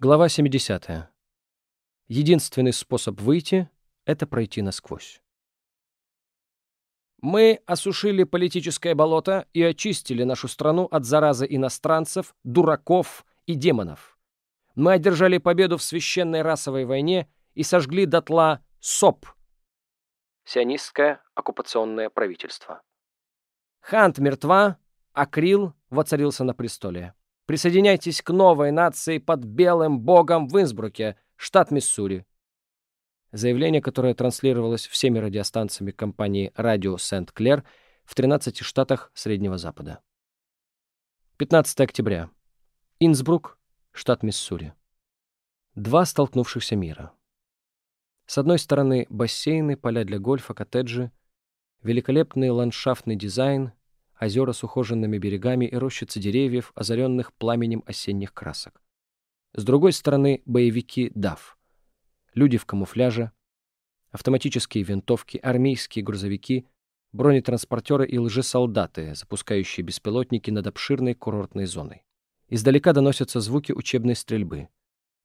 Глава 70. Единственный способ выйти — это пройти насквозь. Мы осушили политическое болото и очистили нашу страну от заразы иностранцев, дураков и демонов. Мы одержали победу в священной расовой войне и сожгли дотла СОП — сионистское оккупационное правительство. Хант мертва, а Крил воцарился на престоле. Присоединяйтесь к новой нации под белым богом в Инсбруке, штат Миссури. Заявление, которое транслировалось всеми радиостанциями компании «Радио Сент-Клер» в 13 штатах Среднего Запада. 15 октября. Инсбрук, штат Миссури. Два столкнувшихся мира. С одной стороны бассейны, поля для гольфа, коттеджи, великолепный ландшафтный дизайн, озера с ухоженными берегами и рощицы деревьев, озаренных пламенем осенних красок. С другой стороны, боевики ДАФ. Люди в камуфляже, автоматические винтовки, армейские грузовики, бронетранспортеры и лжесолдаты, запускающие беспилотники над обширной курортной зоной. Издалека доносятся звуки учебной стрельбы.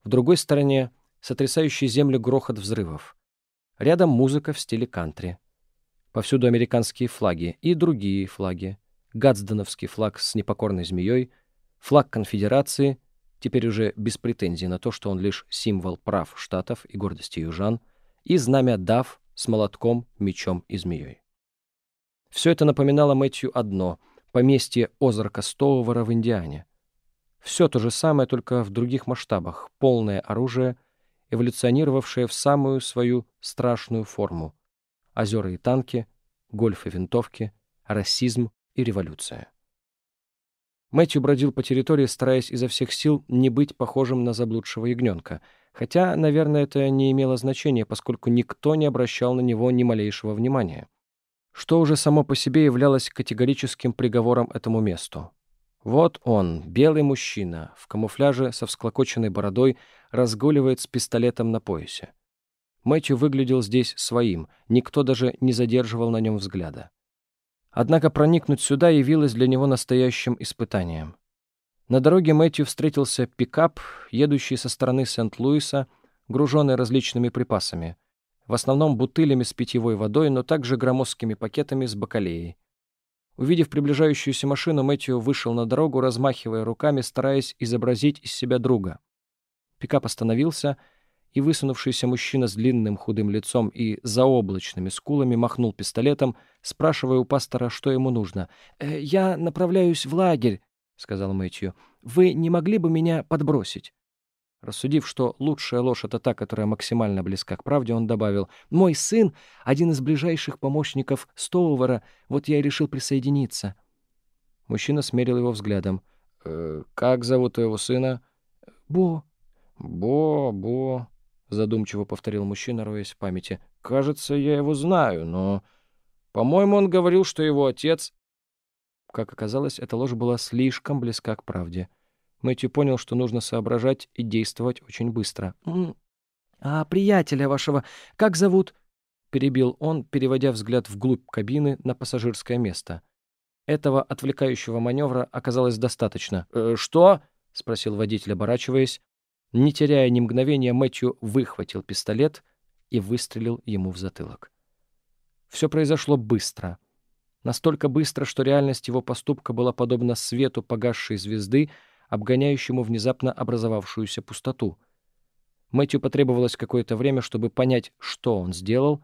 В другой стороне — сотрясающий землю грохот взрывов. Рядом музыка в стиле кантри. Повсюду американские флаги и другие флаги. Гадсденовский флаг с непокорной змеей, флаг конфедерации, теперь уже без претензий на то, что он лишь символ прав штатов и гордости южан, и знамя ДАФ с молотком, мечом и змеей. Все это напоминало Мэтью одно — поместье Озарка Стоувера в Индиане. Все то же самое, только в других масштабах, полное оружие, эволюционировавшее в самую свою страшную форму. Озера и танки, гольф и винтовки, расизм, и революция. Мэтью бродил по территории, стараясь изо всех сил не быть похожим на заблудшего ягненка, хотя, наверное, это не имело значения, поскольку никто не обращал на него ни малейшего внимания, что уже само по себе являлось категорическим приговором этому месту. Вот он, белый мужчина, в камуфляже со всклокоченной бородой, разгуливает с пистолетом на поясе. Мэтью выглядел здесь своим, никто даже не задерживал на нем взгляда. Однако проникнуть сюда явилось для него настоящим испытанием. На дороге Мэтью встретился пикап, едущий со стороны Сент-Луиса, груженный различными припасами, в основном бутылями с питьевой водой, но также громоздкими пакетами с бакалеей. Увидев приближающуюся машину, Мэтью вышел на дорогу, размахивая руками, стараясь изобразить из себя друга. Пикап остановился — и высунувшийся мужчина с длинным худым лицом и заоблачными скулами махнул пистолетом, спрашивая у пастора, что ему нужно. «Э, «Я направляюсь в лагерь», — сказал Мэтью. «Вы не могли бы меня подбросить?» Рассудив, что лучшая ложь — это та, которая максимально близка к правде, он добавил, «Мой сын — один из ближайших помощников Стоувера, вот я и решил присоединиться». Мужчина смерил его взглядом. «Э, «Как зовут твоего сына?» «Бо». «Бо, Бо...» задумчиво повторил мужчина, роясь в памяти. Кажется, я его знаю, но... По-моему, он говорил, что его отец... Как оказалось, эта ложь была слишком близка к правде. Мэтью понял, что нужно соображать и действовать очень быстро. «А приятеля вашего как зовут?» — перебил он, переводя взгляд вглубь кабины на пассажирское место. Этого отвлекающего маневра оказалось достаточно. «Э, «Что?» — спросил водитель, оборачиваясь. Не теряя ни мгновения, Мэтью выхватил пистолет и выстрелил ему в затылок. Все произошло быстро. Настолько быстро, что реальность его поступка была подобна свету погасшей звезды, обгоняющему внезапно образовавшуюся пустоту. Мэтью потребовалось какое-то время, чтобы понять, что он сделал,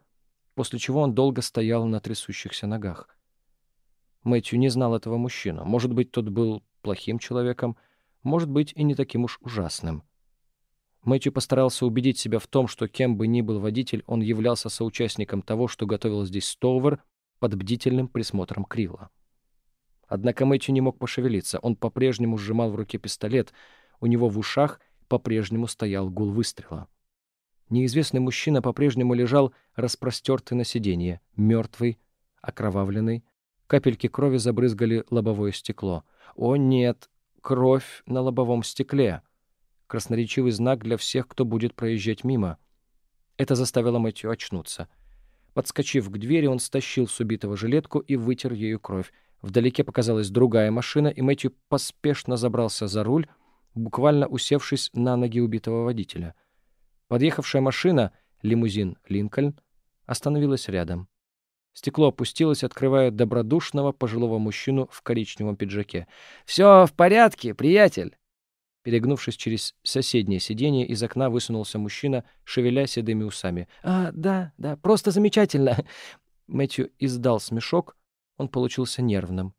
после чего он долго стоял на трясущихся ногах. Мэтью не знал этого мужчину. Может быть, тот был плохим человеком, может быть, и не таким уж ужасным. Мэтью постарался убедить себя в том, что кем бы ни был водитель, он являлся соучастником того, что готовил здесь Стоувер под бдительным присмотром Крила. Однако Мэтью не мог пошевелиться. Он по-прежнему сжимал в руке пистолет. У него в ушах по-прежнему стоял гул выстрела. Неизвестный мужчина по-прежнему лежал распростертый на сиденье, мертвый, окровавленный. Капельки крови забрызгали лобовое стекло. О нет, кровь на лобовом стекле! Красноречивый знак для всех, кто будет проезжать мимо. Это заставило Мэтью очнуться. Подскочив к двери, он стащил с убитого жилетку и вытер ею кровь. Вдалеке показалась другая машина, и Мэтью поспешно забрался за руль, буквально усевшись на ноги убитого водителя. Подъехавшая машина, лимузин «Линкольн», остановилась рядом. Стекло опустилось, открывая добродушного пожилого мужчину в коричневом пиджаке. «Все в порядке, приятель!» Перегнувшись через соседнее сиденье, из окна высунулся мужчина, шевеля седыми усами. «А, да, да, просто замечательно!» Мэтью издал смешок, он получился нервным.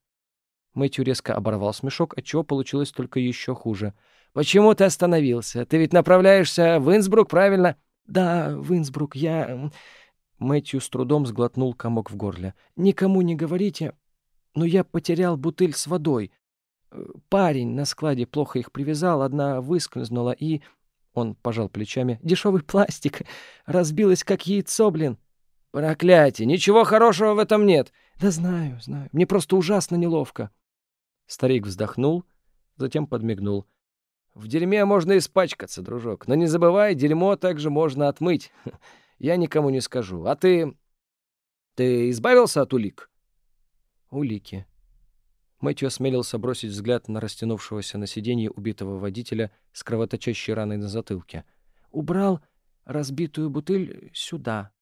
Мэтью резко оборвал смешок, отчего получилось только еще хуже. «Почему ты остановился? Ты ведь направляешься в Инсбрук, правильно?» «Да, в Инсбрук. Я...» Мэтью с трудом сглотнул комок в горле. «Никому не говорите, но я потерял бутыль с водой. Парень на складе плохо их привязал, одна выскользнула и...» Он пожал плечами. «Дешевый пластик. Разбилась, как яйцо, блин». «Проклятие! Ничего хорошего в этом нет!» «Да знаю, знаю. Мне просто ужасно неловко». Старик вздохнул, затем подмигнул. «В дерьме можно испачкаться, дружок, но не забывай, дерьмо также можно отмыть. Я никому не скажу. А ты... Ты избавился от улик?» «Улики», Мэтью осмелился бросить взгляд на растянувшегося на сиденье убитого водителя с кровоточащей раной на затылке. «Убрал разбитую бутыль сюда».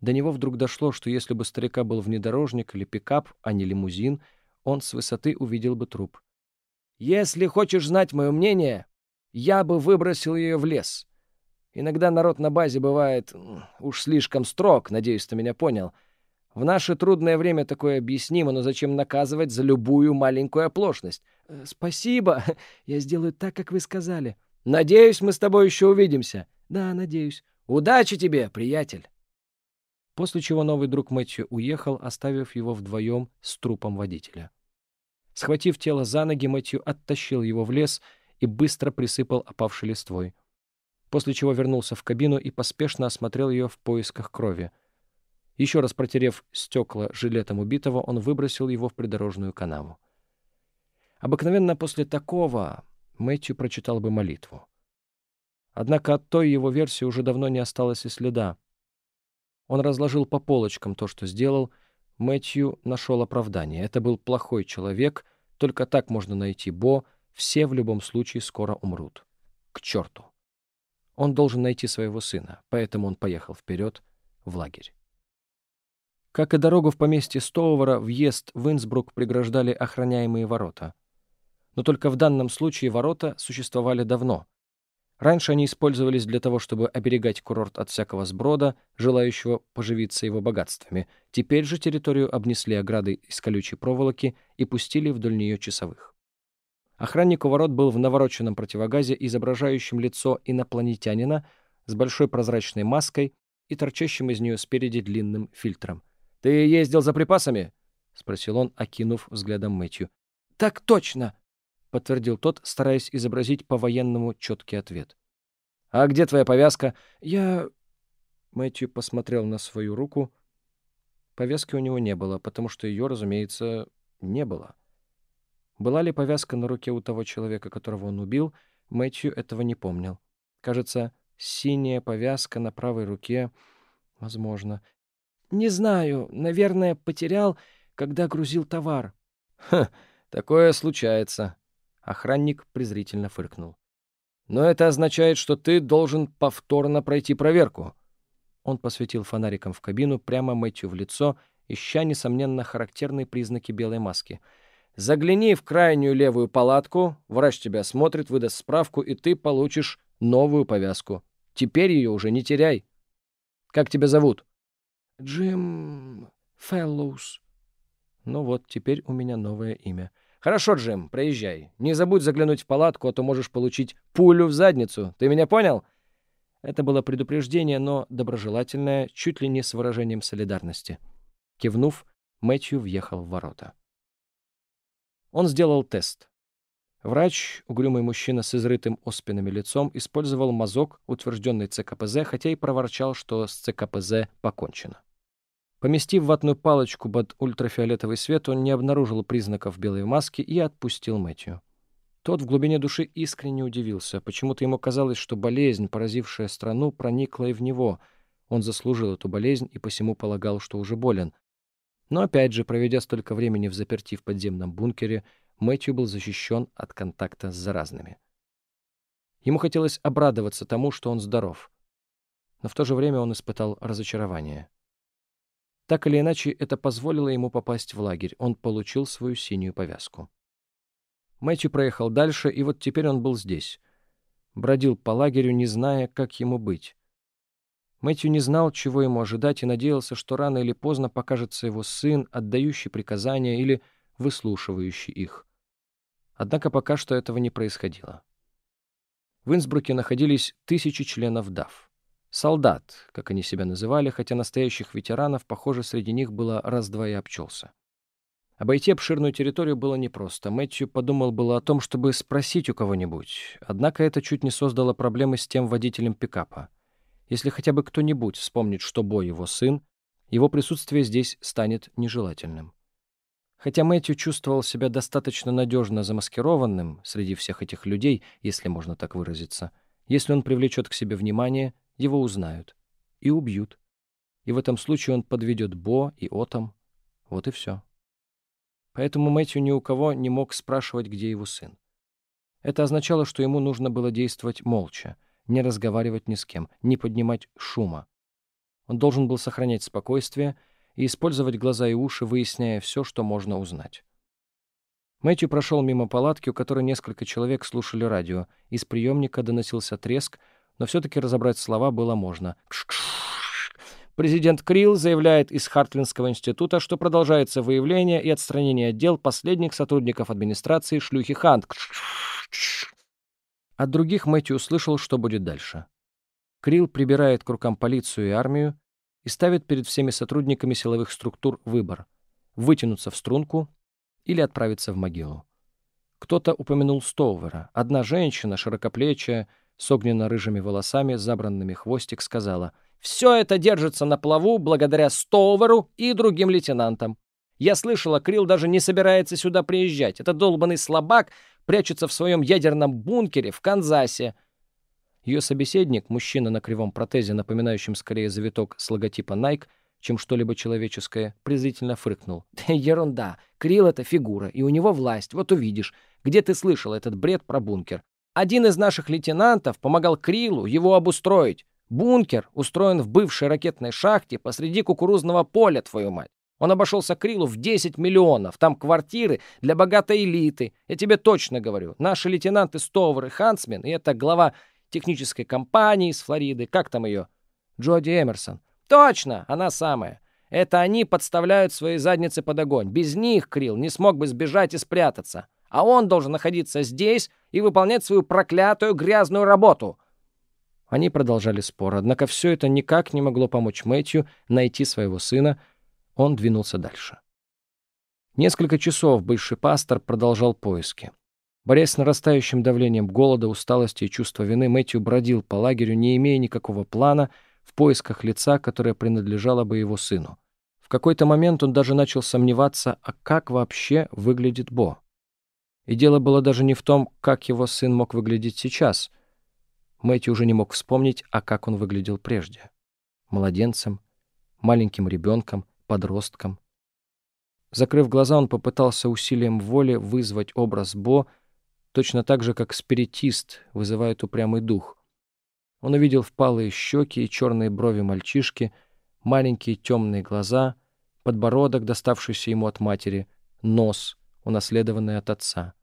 До него вдруг дошло, что если бы старика был внедорожник или пикап, а не лимузин, он с высоты увидел бы труп. «Если хочешь знать мое мнение, я бы выбросил ее в лес. Иногда народ на базе бывает уж слишком строг, надеюсь, ты меня понял». В наше трудное время такое объяснимо, но зачем наказывать за любую маленькую оплошность? Э, спасибо. Я сделаю так, как вы сказали. Надеюсь, мы с тобой еще увидимся. Да, надеюсь. Удачи тебе, приятель. После чего новый друг Мэтью уехал, оставив его вдвоем с трупом водителя. Схватив тело за ноги, Мэтью оттащил его в лес и быстро присыпал опавшей листвой. После чего вернулся в кабину и поспешно осмотрел ее в поисках крови — еще раз протерев стекла жилетом убитого, он выбросил его в придорожную канаву. Обыкновенно после такого Мэтью прочитал бы молитву. Однако от той его версии уже давно не осталось и следа. Он разложил по полочкам то, что сделал. Мэтью нашел оправдание. Это был плохой человек, только так можно найти Бо. Все в любом случае скоро умрут. К черту. Он должен найти своего сына, поэтому он поехал вперед в лагерь. Как и дорогу в поместье Стоувера, въезд в Инсбрук преграждали охраняемые ворота. Но только в данном случае ворота существовали давно. Раньше они использовались для того, чтобы оберегать курорт от всякого сброда, желающего поживиться его богатствами. Теперь же территорию обнесли оградой из колючей проволоки и пустили вдоль нее часовых. Охранник у ворот был в навороченном противогазе, изображающем лицо инопланетянина с большой прозрачной маской и торчащим из нее спереди длинным фильтром — «Ты ездил за припасами?» — спросил он, окинув взглядом Мэтью. «Так точно!» — подтвердил тот, стараясь изобразить по-военному четкий ответ. «А где твоя повязка?» «Я...» Мэтью посмотрел на свою руку. Повязки у него не было, потому что ее, разумеется, не было. Была ли повязка на руке у того человека, которого он убил, Мэтью этого не помнил. Кажется, синяя повязка на правой руке... Возможно. «Не знаю. Наверное, потерял, когда грузил товар». «Ха, такое случается», — охранник презрительно фыркнул. «Но это означает, что ты должен повторно пройти проверку». Он посветил фонариком в кабину прямо Мэтью в лицо, ища, несомненно, характерные признаки белой маски. «Загляни в крайнюю левую палатку, врач тебя смотрит, выдаст справку, и ты получишь новую повязку. Теперь ее уже не теряй. Как тебя зовут?» Джим Феллоус. Ну вот, теперь у меня новое имя. Хорошо, Джим, проезжай. Не забудь заглянуть в палатку, а то можешь получить пулю в задницу. Ты меня понял? Это было предупреждение, но доброжелательное, чуть ли не с выражением солидарности. Кивнув, Мэтью въехал в ворота. Он сделал тест. Врач, угрюмый мужчина с изрытым оспинами лицом, использовал мазок, утвержденный ЦКПЗ, хотя и проворчал, что с ЦКПЗ покончено. Поместив ватную палочку под ультрафиолетовый свет, он не обнаружил признаков белой маски и отпустил Мэтью. Тот в глубине души искренне удивился. Почему-то ему казалось, что болезнь, поразившая страну, проникла и в него. Он заслужил эту болезнь и посему полагал, что уже болен. Но опять же, проведя столько времени в заперти в подземном бункере, Мэтью был защищен от контакта с заразными. Ему хотелось обрадоваться тому, что он здоров. Но в то же время он испытал разочарование. Так или иначе, это позволило ему попасть в лагерь. Он получил свою синюю повязку. Мэтью проехал дальше, и вот теперь он был здесь. Бродил по лагерю, не зная, как ему быть. Мэтью не знал, чего ему ожидать, и надеялся, что рано или поздно покажется его сын, отдающий приказания или выслушивающий их. Однако пока что этого не происходило. В Инсбруке находились тысячи членов ДАФ. Солдат, как они себя называли, хотя настоящих ветеранов, похоже, среди них было раз-два и обчелся. Обойти обширную территорию было непросто. Мэтью подумал было о том, чтобы спросить у кого-нибудь. Однако это чуть не создало проблемы с тем водителем пикапа. Если хотя бы кто-нибудь вспомнит, что Бо его сын, его присутствие здесь станет нежелательным. Хотя Мэтью чувствовал себя достаточно надежно замаскированным среди всех этих людей, если можно так выразиться, если он привлечет к себе внимание, его узнают и убьют. И в этом случае он подведет Бо и Отом. Вот и все. Поэтому Мэтью ни у кого не мог спрашивать, где его сын. Это означало, что ему нужно было действовать молча, не разговаривать ни с кем, не поднимать шума. Он должен был сохранять спокойствие и использовать глаза и уши, выясняя все, что можно узнать. Мэтью прошел мимо палатки, у которой несколько человек слушали радио. Из приемника доносился треск, но все-таки разобрать слова было можно. Президент Крилл заявляет из Хартлинского института, что продолжается выявление и отстранение дел последних сотрудников администрации шлюхи Хант. От других Мэтью услышал, что будет дальше. Крилл прибирает к рукам полицию и армию и ставит перед всеми сотрудниками силовых структур выбор — вытянуться в струнку или отправиться в могилу. Кто-то упомянул Стоувера. Одна женщина, широкоплечая, с огненно-рыжими волосами, забранными хвостик, сказала, «Все это держится на плаву благодаря Стоуверу и другим лейтенантам. Я слышала, Крилл даже не собирается сюда приезжать. Это долбанный слабак прячется в своем ядерном бункере в Канзасе. Ее собеседник, мужчина на кривом протезе, напоминающем скорее завиток с логотипа Nike, чем что-либо человеческое, презрительно фыркнул. «Ерунда. Крилл — это фигура, и у него власть. Вот увидишь. Где ты слышал этот бред про бункер? Один из наших лейтенантов помогал Крилу его обустроить. Бункер устроен в бывшей ракетной шахте посреди кукурузного поля, твою мать. Он обошелся Крилу в 10 миллионов. Там квартиры для богатой элиты. Я тебе точно говорю. Наши лейтенанты Стовер и Хансмен, и это глава технической компании из Флориды. Как там ее? Джоди Эмерсон. Точно, она самая. Это они подставляют свои задницы под огонь. Без них Крил не смог бы сбежать и спрятаться. А он должен находиться здесь и выполнять свою проклятую грязную работу. Они продолжали спор, однако все это никак не могло помочь Мэтью найти своего сына, он двинулся дальше. Несколько часов бывший пастор продолжал поиски. Борясь с нарастающим давлением голода, усталости и чувства вины, Мэтью бродил по лагерю, не имея никакого плана, в поисках лица, которое принадлежало бы его сыну. В какой-то момент он даже начал сомневаться, а как вообще выглядит Бо. И дело было даже не в том, как его сын мог выглядеть сейчас. Мэтью уже не мог вспомнить, а как он выглядел прежде. Младенцем, маленьким ребенком, подростком. Закрыв глаза, он попытался усилием воли вызвать образ Бо, точно так же, как спиритист вызывает упрямый дух. Он увидел впалые щеки и черные брови мальчишки, маленькие темные глаза, подбородок, доставшийся ему от матери, нос, унаследованный от отца.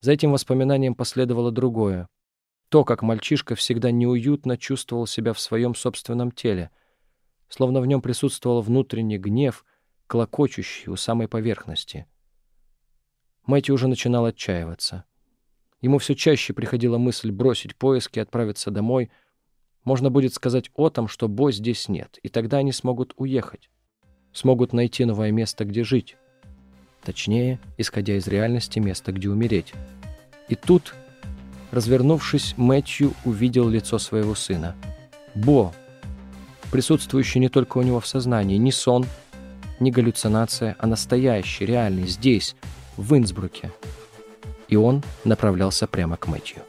За этим воспоминанием последовало другое. То, как мальчишка всегда неуютно чувствовал себя в своем собственном теле — словно в нем присутствовал внутренний гнев, клокочущий у самой поверхности. Мэтью уже начинал отчаиваться. Ему все чаще приходила мысль бросить поиски и отправиться домой. Можно будет сказать Отам, что Бо здесь нет, и тогда они смогут уехать. Смогут найти новое место, где жить. Точнее, исходя из реальности, место, где умереть. И тут, развернувшись, Мэтью увидел лицо своего сына. «Бо!» присутствующий не только у него в сознании, не сон, не галлюцинация, а настоящий, реальный, здесь, в Инсбруке. И он направлялся прямо к Мэтью.